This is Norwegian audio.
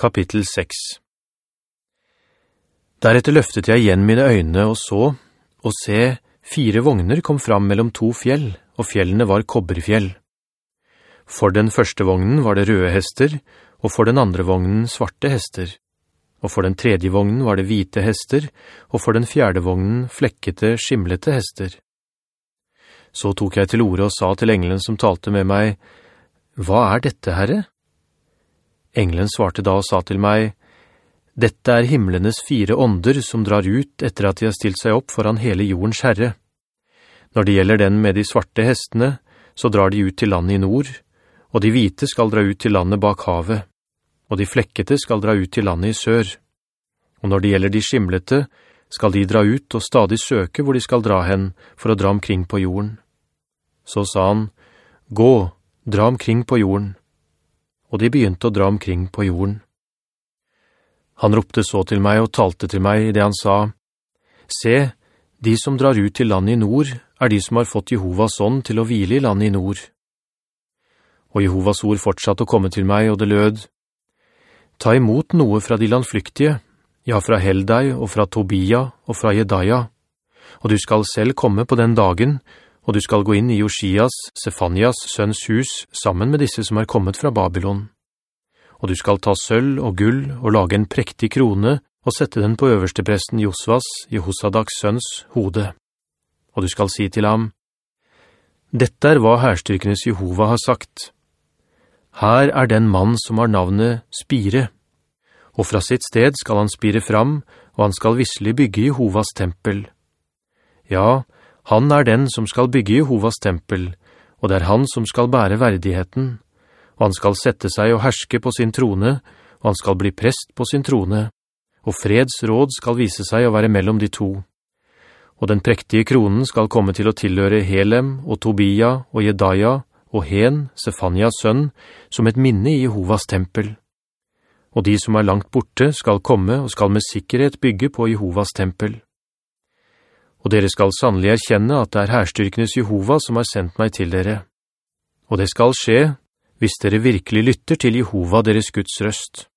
Kapittel 6 Deretter løftet jeg igjen mine øyne og så, og se, fire vogner kom fram mellom to fjell, og fjellene var kobberfjell. For den første vognen var det røde hester, og for den andre vognen svarte hester. Og for den tredje vognen var det hvite hester, og for den fjerde vognen flekkete, skimlete hester. Så tok jeg til ordet og sa til engelen som talte med meg, «Hva er dette, Herre?» Engelen svarte da og sa til meg, «Dette er himmelenes fire ånder som drar ut etter at de har stilt seg opp foran hele jordens herre. Når det gjelder den med de svarte hestene, så drar de ut til landet i nord, og de hvite skal dra ut til landet bak havet, og de flekkete skal dra ut til landet i sør. Og når det gjelder de skimlete, skal de dra ut og stadig søke hvor de skal dra hen for å dra omkring på jorden. Så sa han, «Gå, dra omkring på jorden.» Og de begynte å dra omkring på jorden. Han ropte så til meg og talte til meg i det han sa, «Se, de som drar ut til landet i nord er de som har fått Jehovas ånd til å hvile i landet i nord.» Og Jehovas ord fortsatte å komme til meg, og det lød, «Ta imot noe fra de landflyktige, ja, fra Heldei og fra Tobia og fra Jedaja, og du skal selv komme på den dagen, og du skal gå inn i Josias, Sefanias sønns hus, sammen med disse som er kommet fra Babylon. Og du skal ta sølv og gull og lage en prektig krone og sette den på øverste presten Josvas, Jehosadaks sønns, hode. Og du skal si til ham, «Dette er hva herstyrkenes Jehova har sagt.» Her er den mann som har navnet Spire, og fra sitt sted skal han spire fram, og han skal visselig bygge Jehovas tempel. Ja, han er den som skal bygge Jehovas tempel, og det er han som skal bære verdigheten, og han skal sette seg og herske på sin trone, og han skal bli prest på sin trone, og freds råd skal vise seg å være mellom de to. Og den prektige kronen skal komme til å tilhøre Helem og Tobia og Jedaja, og Hen, Sefanias sønn, som et minne i Jehovas tempel. Og de som er langt borte skal komme og skal med sikkerhet bygge på Jehovas tempel. Og dere skal sannelig erkjenne at det er herstyrkenes Jehova som har sendt meg til dere. Og det skal skje, hvis dere virkelig lytter til Jehova deres Guds røst.